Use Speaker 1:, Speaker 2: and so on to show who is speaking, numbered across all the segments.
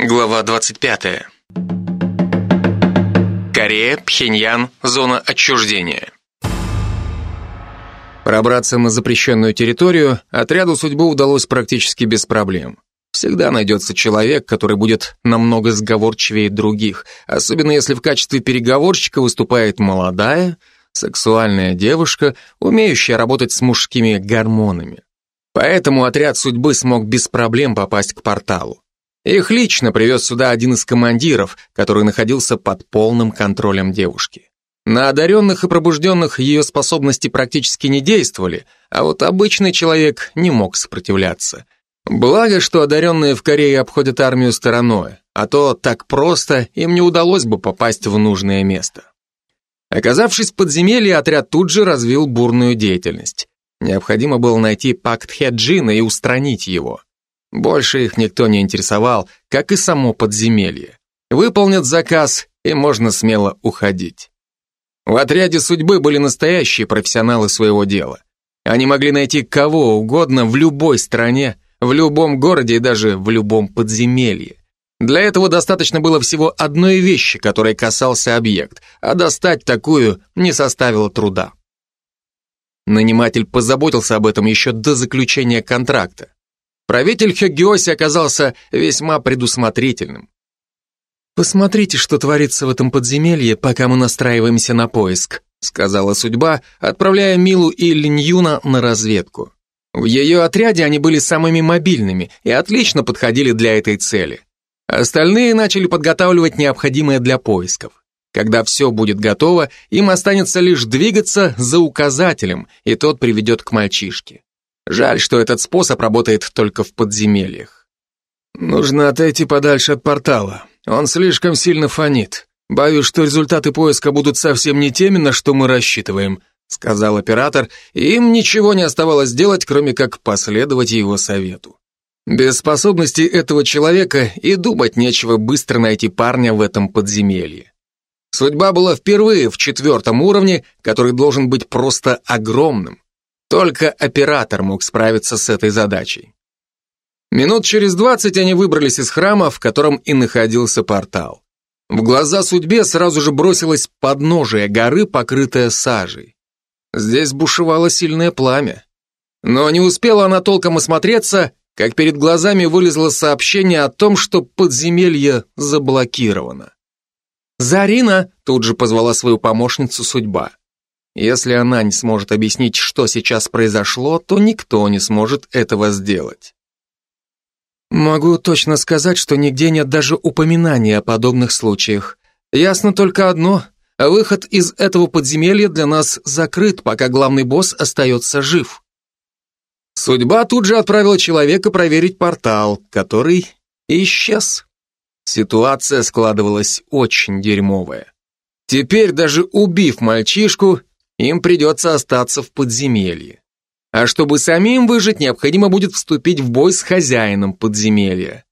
Speaker 1: Глава 25. Корея, Пхеньян, зона отчуждения. Пробраться на запрещенную территорию отряду судьбы удалось практически без проблем. Всегда найдется человек, который будет намного сговорчивее других, особенно если в качестве переговорщика выступает молодая, сексуальная девушка, умеющая работать с мужскими гормонами. Поэтому отряд судьбы смог без проблем попасть к порталу. Их лично привез сюда один из командиров, который находился под полным контролем девушки. На одаренных и пробужденных ее способности практически не действовали, а вот обычный человек не мог сопротивляться. Благо, что одаренные в Корее обходят армию стороной, а то так просто им не удалось бы попасть в нужное место. Оказавшись в подземелье, отряд тут же развил бурную деятельность. Необходимо было найти пакт Хеджина и устранить его. Больше их никто не интересовал, как и само подземелье. Выполнят заказ, и можно смело уходить. В отряде судьбы были настоящие профессионалы своего дела. Они могли найти кого угодно в любой стране, в любом городе и даже в любом подземелье. Для этого достаточно было всего одной вещи, которой касался объект, а достать такую не составило труда. Наниматель позаботился об этом еще до заключения контракта. Правитель Хёгиоси оказался весьма предусмотрительным. «Посмотрите, что творится в этом подземелье, пока мы настраиваемся на поиск», сказала судьба, отправляя Милу и Линьюна на разведку. В ее отряде они были самыми мобильными и отлично подходили для этой цели. Остальные начали подготавливать необходимое для поисков. Когда все будет готово, им останется лишь двигаться за указателем, и тот приведет к мальчишке. Жаль, что этот способ работает только в подземельях. Нужно отойти подальше от портала. Он слишком сильно фонит. Боюсь, что результаты поиска будут совсем не теми, на что мы рассчитываем, сказал оператор, и им ничего не оставалось делать, кроме как последовать его совету. Без способностей этого человека и думать нечего быстро найти парня в этом подземелье. Судьба была впервые в четвертом уровне, который должен быть просто огромным. Только оператор мог справиться с этой задачей. Минут через двадцать они выбрались из храма, в котором и находился портал. В глаза судьбе сразу же бросилось подножие горы, покрытое сажей. Здесь бушевало сильное пламя. Но не успела она толком осмотреться, как перед глазами вылезло сообщение о том, что подземелье заблокировано. «Зарина!» — тут же позвала свою помощницу судьба. Если она не сможет объяснить, что сейчас произошло, то никто не сможет этого сделать. Могу точно сказать, что нигде нет даже упоминания о подобных случаях. Ясно только одно. Выход из этого подземелья для нас закрыт, пока главный босс остается жив. Судьба тут же отправила человека проверить портал, который исчез. Ситуация складывалась очень дерьмовая. Теперь даже убив мальчишку, им придется остаться в подземелье. А чтобы самим выжить, необходимо будет вступить в бой с хозяином подземелья.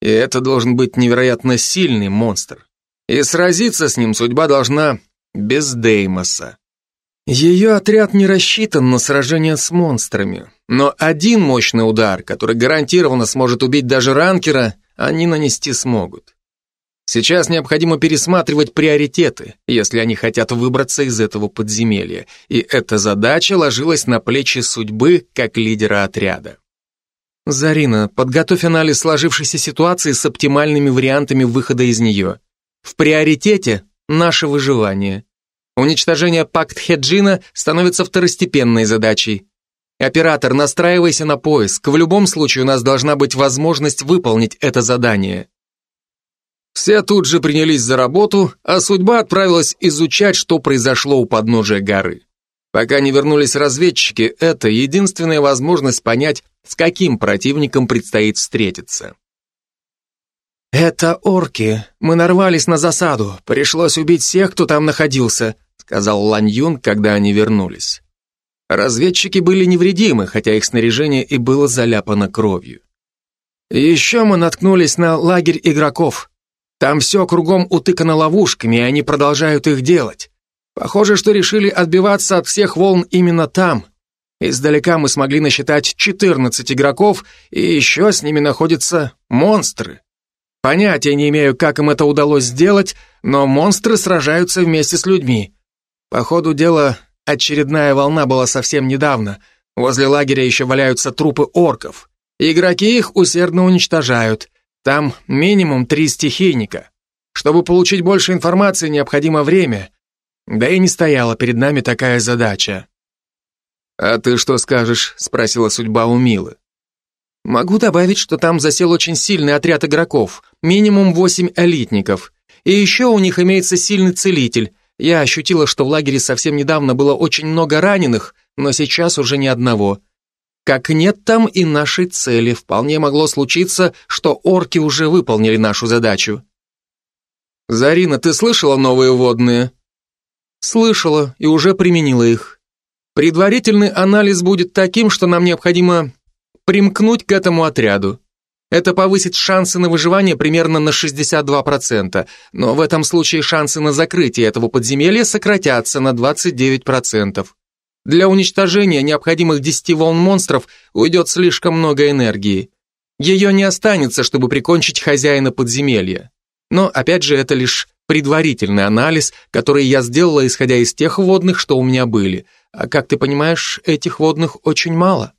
Speaker 1: И это должен быть невероятно сильный монстр. И сразиться с ним судьба должна без Деймоса. Ее отряд не рассчитан на сражение с монстрами, но один мощный удар, который гарантированно сможет убить даже ранкера, они нанести смогут. Сейчас необходимо пересматривать приоритеты, если они хотят выбраться из этого подземелья, и эта задача ложилась на плечи судьбы как лидера отряда. Зарина, подготовь анализ сложившейся ситуации с оптимальными вариантами выхода из нее. В приоритете наше выживание. Уничтожение пакт Хеджина становится второстепенной задачей. Оператор, настраивайся на поиск. В любом случае у нас должна быть возможность выполнить это задание. Все тут же принялись за работу, а судьба отправилась изучать, что произошло у подножия горы. Пока не вернулись разведчики, это единственная возможность понять, с каким противником предстоит встретиться. «Это орки. Мы нарвались на засаду. Пришлось убить всех, кто там находился», сказал Лань Юн, когда они вернулись. Разведчики были невредимы, хотя их снаряжение и было заляпано кровью. Еще мы наткнулись на лагерь игроков. Там все кругом утыкано ловушками, и они продолжают их делать. Похоже, что решили отбиваться от всех волн именно там. Издалека мы смогли насчитать 14 игроков, и еще с ними находятся монстры. Понятия не имею, как им это удалось сделать, но монстры сражаются вместе с людьми. По ходу дела, очередная волна была совсем недавно. Возле лагеря еще валяются трупы орков. Игроки их усердно уничтожают. Там минимум три стихийника. Чтобы получить больше информации, необходимо время. Да и не стояла перед нами такая задача. «А ты что скажешь?» — спросила судьба у Милы. Могу добавить, что там засел очень сильный отряд игроков, минимум восемь элитников. И еще у них имеется сильный целитель. Я ощутила, что в лагере совсем недавно было очень много раненых, но сейчас уже ни одного. Как нет там и нашей цели, вполне могло случиться, что орки уже выполнили нашу задачу. Зарина, ты слышала новые водные? Слышала и уже применила их. Предварительный анализ будет таким, что нам необходимо примкнуть к этому отряду. Это повысит шансы на выживание примерно на 62%, но в этом случае шансы на закрытие этого подземелья сократятся на 29%. Для уничтожения необходимых 10 волн монстров уйдет слишком много энергии. Ее не останется, чтобы прикончить хозяина подземелья. Но, опять же, это лишь предварительный анализ, который я сделала, исходя из тех водных, что у меня были. А как ты понимаешь, этих водных очень мало.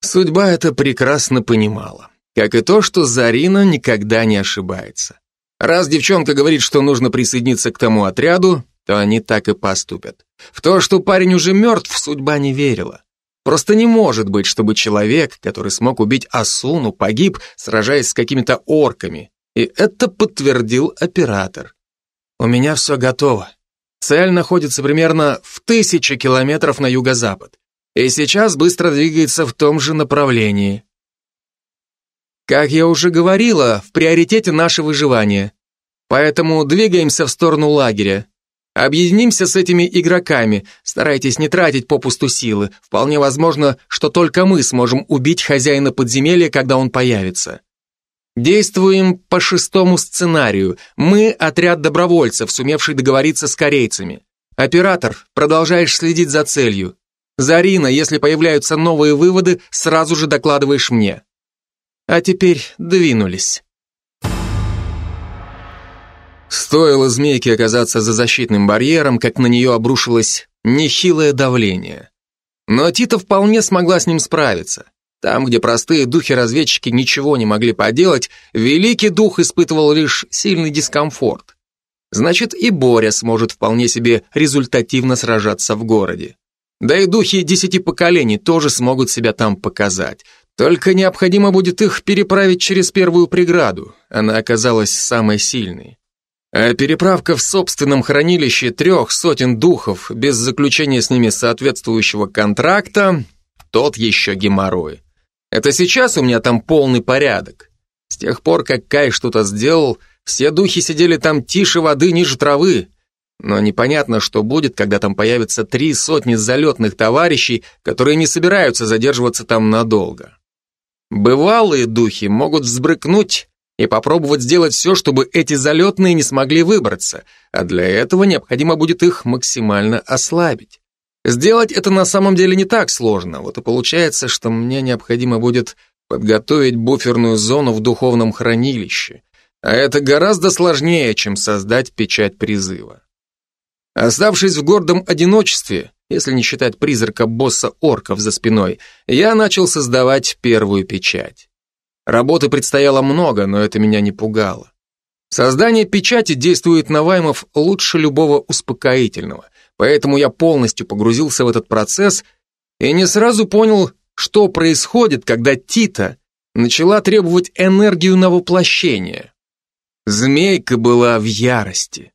Speaker 1: Судьба это прекрасно понимала. Как и то, что Зарина никогда не ошибается. Раз девчонка говорит, что нужно присоединиться к тому отряду, то они так и поступят. В то, что парень уже мертв, судьба не верила. Просто не может быть, чтобы человек, который смог убить Асуну, погиб, сражаясь с какими-то орками. И это подтвердил оператор. У меня все готово. Цель находится примерно в тысяче километров на юго-запад и сейчас быстро двигается в том же направлении. Как я уже говорила, в приоритете наше выживание. Поэтому двигаемся в сторону лагеря. Объединимся с этими игроками, старайтесь не тратить попусту силы. Вполне возможно, что только мы сможем убить хозяина подземелья, когда он появится. Действуем по шестому сценарию. Мы – отряд добровольцев, сумевший договориться с корейцами. Оператор, продолжаешь следить за целью. Зарина, если появляются новые выводы, сразу же докладываешь мне. А теперь двинулись. Стоило змейке оказаться за защитным барьером, как на нее обрушилось нехилое давление. Но Тита вполне смогла с ним справиться. Там, где простые духи-разведчики ничего не могли поделать, великий дух испытывал лишь сильный дискомфорт. Значит, и Боря сможет вполне себе результативно сражаться в городе. Да и духи десяти поколений тоже смогут себя там показать. Только необходимо будет их переправить через первую преграду. Она оказалась самой сильной. А переправка в собственном хранилище трех сотен духов без заключения с ними соответствующего контракта – тот еще геморрой. Это сейчас у меня там полный порядок. С тех пор, как Кай что-то сделал, все духи сидели там тише воды ниже травы, но непонятно, что будет, когда там появятся три сотни залетных товарищей, которые не собираются задерживаться там надолго. Бывалые духи могут взбрыкнуть и попробовать сделать все, чтобы эти залетные не смогли выбраться, а для этого необходимо будет их максимально ослабить. Сделать это на самом деле не так сложно, вот и получается, что мне необходимо будет подготовить буферную зону в духовном хранилище, а это гораздо сложнее, чем создать печать призыва. Оставшись в гордом одиночестве, если не считать призрака босса орков за спиной, я начал создавать первую печать. Работы предстояло много, но это меня не пугало. Создание печати действует на ваймов лучше любого успокоительного, поэтому я полностью погрузился в этот процесс и не сразу понял, что происходит, когда Тита начала требовать энергию на воплощение. Змейка была в ярости.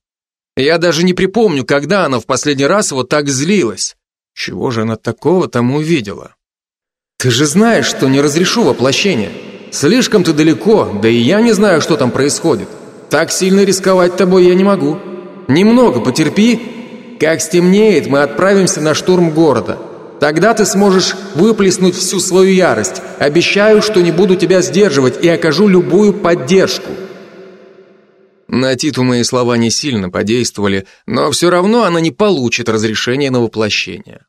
Speaker 1: Я даже не припомню, когда она в последний раз вот так злилась. Чего же она такого там увидела? Ты же знаешь, что не разрешу воплощение. Слишком ты далеко, да и я не знаю, что там происходит. Так сильно рисковать тобой я не могу. Немного потерпи. Как стемнеет, мы отправимся на штурм города. Тогда ты сможешь выплеснуть всю свою ярость. Обещаю, что не буду тебя сдерживать и окажу любую поддержку. На Титу мои слова не сильно подействовали, но все равно она не получит разрешения на воплощение.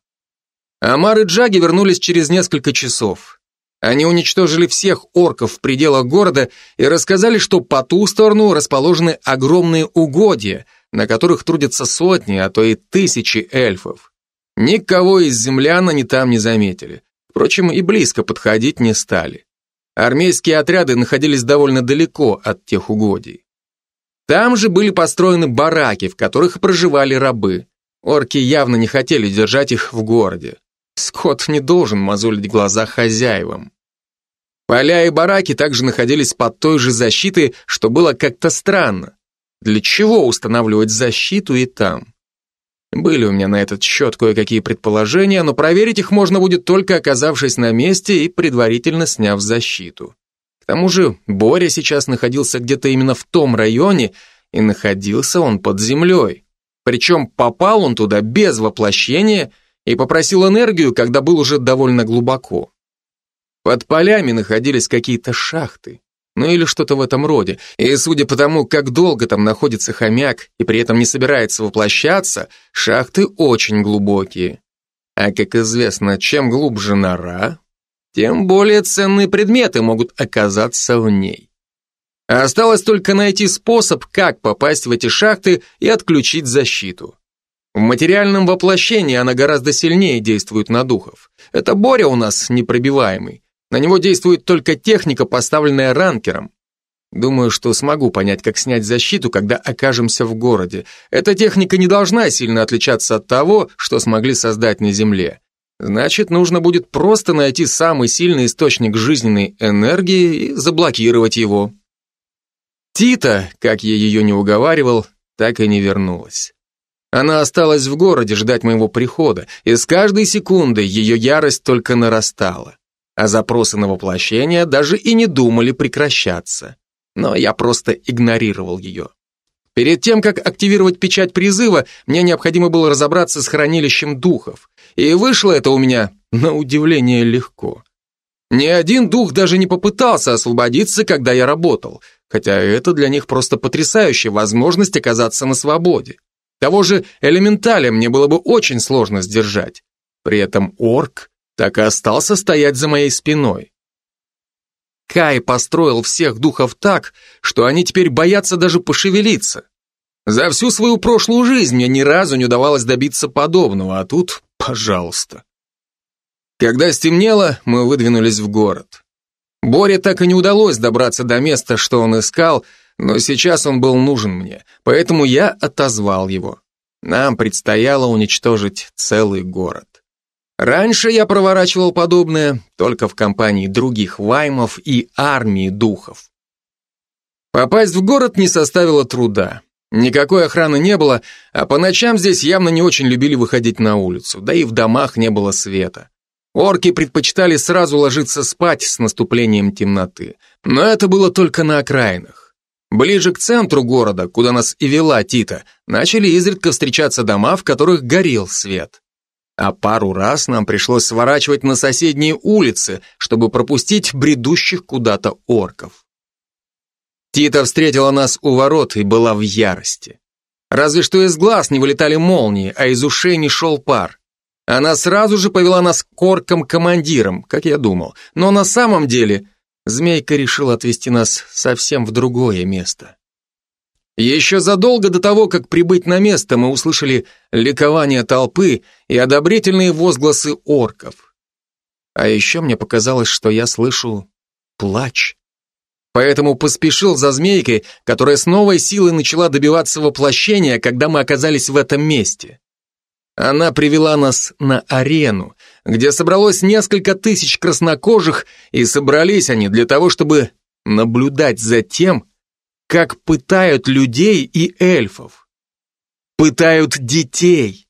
Speaker 1: Амар и Джаги вернулись через несколько часов. Они уничтожили всех орков в пределах города и рассказали, что по ту сторону расположены огромные угодья, на которых трудятся сотни, а то и тысячи эльфов. Никого из землян они там не заметили. Впрочем, и близко подходить не стали. Армейские отряды находились довольно далеко от тех угодий. Там же были построены бараки, в которых проживали рабы. Орки явно не хотели держать их в городе. Скотт не должен мозолить глаза хозяевам. Поля и бараки также находились под той же защитой, что было как-то странно. Для чего устанавливать защиту и там? Были у меня на этот счет кое-какие предположения, но проверить их можно будет только оказавшись на месте и предварительно сняв защиту. К тому же Боря сейчас находился где-то именно в том районе, и находился он под землей. Причем попал он туда без воплощения и попросил энергию, когда был уже довольно глубоко. Под полями находились какие-то шахты, ну или что-то в этом роде, и судя по тому, как долго там находится хомяк и при этом не собирается воплощаться, шахты очень глубокие. А как известно, чем глубже нора, тем более ценные предметы могут оказаться в ней. Осталось только найти способ, как попасть в эти шахты и отключить защиту. В материальном воплощении она гораздо сильнее действует на духов. Это Боря у нас непробиваемый. На него действует только техника, поставленная ранкером. Думаю, что смогу понять, как снять защиту, когда окажемся в городе. Эта техника не должна сильно отличаться от того, что смогли создать на Земле. Значит, нужно будет просто найти самый сильный источник жизненной энергии и заблокировать его. Тита, как я ее не уговаривал, так и не вернулась. Она осталась в городе ждать моего прихода, и с каждой секундой ее ярость только нарастала. А запросы на воплощение даже и не думали прекращаться. Но я просто игнорировал ее. Перед тем, как активировать печать призыва, мне необходимо было разобраться с хранилищем духов. И вышло это у меня, на удивление, легко. Ни один дух даже не попытался освободиться, когда я работал, хотя это для них просто потрясающая возможность оказаться на свободе. Того же элементаля мне было бы очень сложно сдержать. При этом орк так и остался стоять за моей спиной. Кай построил всех духов так, что они теперь боятся даже пошевелиться. За всю свою прошлую жизнь мне ни разу не удавалось добиться подобного, а тут, пожалуйста. Когда стемнело, мы выдвинулись в город. Боре так и не удалось добраться до места, что он искал, но сейчас он был нужен мне, поэтому я отозвал его. Нам предстояло уничтожить целый город. Раньше я проворачивал подобное только в компании других ваймов и армии духов. Попасть в город не составило труда. Никакой охраны не было, а по ночам здесь явно не очень любили выходить на улицу, да и в домах не было света. Орки предпочитали сразу ложиться спать с наступлением темноты, но это было только на окраинах. Ближе к центру города, куда нас и вела Тита, начали изредка встречаться дома, в которых горел свет. А пару раз нам пришлось сворачивать на соседние улицы, чтобы пропустить бредущих куда-то орков. Тита встретила нас у ворот и была в ярости. Разве что из глаз не вылетали молнии, а из ушей не шел пар. Она сразу же повела нас к оркам-командирам, как я думал, но на самом деле Змейка решил отвезти нас совсем в другое место. Еще задолго до того, как прибыть на место, мы услышали ликование толпы и одобрительные возгласы орков. А еще мне показалось, что я слышу плач. Поэтому поспешил за змейкой, которая с новой силой начала добиваться воплощения, когда мы оказались в этом месте. Она привела нас на арену, где собралось несколько тысяч краснокожих, и собрались они для того, чтобы наблюдать за тем, как пытают людей и эльфов. Пытают детей.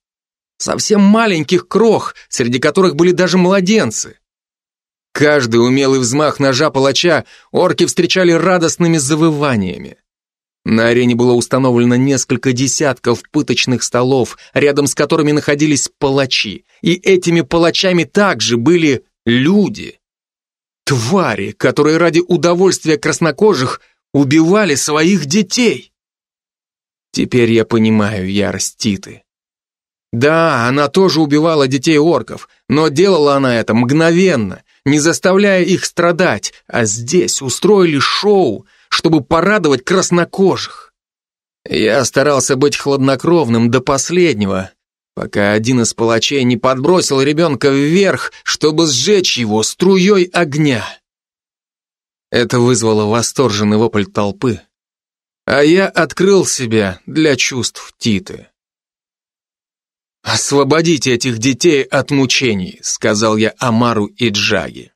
Speaker 1: Совсем маленьких крох, среди которых были даже младенцы. Каждый умелый взмах ножа палача орки встречали радостными завываниями. На арене было установлено несколько десятков пыточных столов, рядом с которыми находились палачи. И этими палачами также были люди. Твари, которые ради удовольствия краснокожих убивали своих детей. Теперь я понимаю ярость Титы. Да, она тоже убивала детей орков, но делала она это мгновенно, не заставляя их страдать, а здесь устроили шоу, чтобы порадовать краснокожих. Я старался быть хладнокровным до последнего, пока один из палачей не подбросил ребенка вверх, чтобы сжечь его струей огня. Это вызвало восторженный вопль толпы, а я открыл себя для чувств Титы. «Освободите этих детей от мучений», — сказал я Амару и Джаги.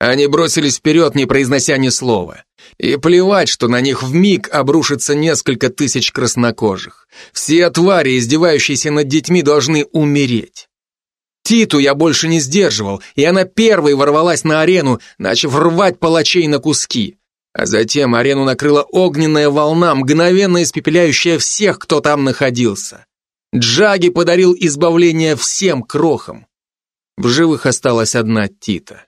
Speaker 1: Они бросились вперед, не произнося ни слова. И плевать, что на них вмиг обрушится несколько тысяч краснокожих. Все твари, издевающиеся над детьми, должны умереть. Титу я больше не сдерживал, и она первой ворвалась на арену, начав рвать палачей на куски. А затем арену накрыла огненная волна, мгновенно испепеляющая всех, кто там находился. Джаги подарил избавление всем крохам. В живых осталась одна Тита.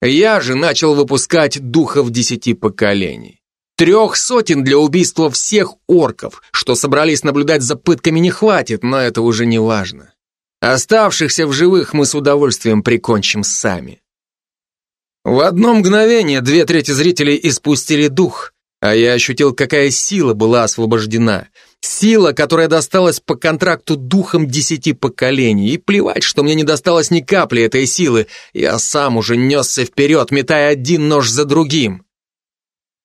Speaker 1: Я же начал выпускать духов десяти поколений. Трех сотен для убийства всех орков, что собрались наблюдать за пытками не хватит, но это уже не важно. Оставшихся в живых мы с удовольствием прикончим сами. В одно мгновение две трети зрителей испустили дух, а я ощутил, какая сила была освобождена. Сила, которая досталась по контракту духом десяти поколений. И плевать, что мне не досталось ни капли этой силы. Я сам уже несся вперед, метая один нож за другим.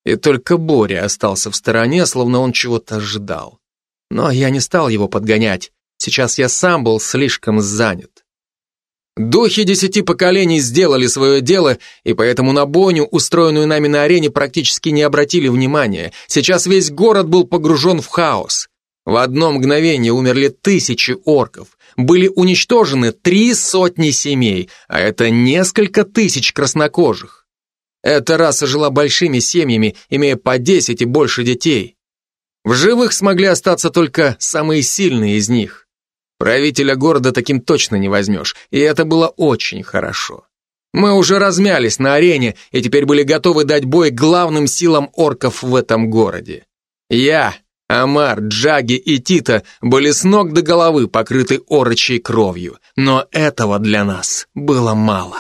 Speaker 1: И только Боря остался в стороне, словно он чего-то ждал. Но я не стал его подгонять. Сейчас я сам был слишком занят. Духи десяти поколений сделали свое дело, и поэтому на бойню, устроенную нами на арене, практически не обратили внимания. Сейчас весь город был погружен в хаос. В одно мгновение умерли тысячи орков. Были уничтожены три сотни семей, а это несколько тысяч краснокожих. Эта раса жила большими семьями, имея по десять и больше детей. В живых смогли остаться только самые сильные из них. Правителя города таким точно не возьмешь, и это было очень хорошо. Мы уже размялись на арене и теперь были готовы дать бой главным силам орков в этом городе. Я, Амар, Джаги и Тита были с ног до головы покрыты орочей кровью, но этого для нас было мало.